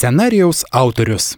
Scenarijaus autorius.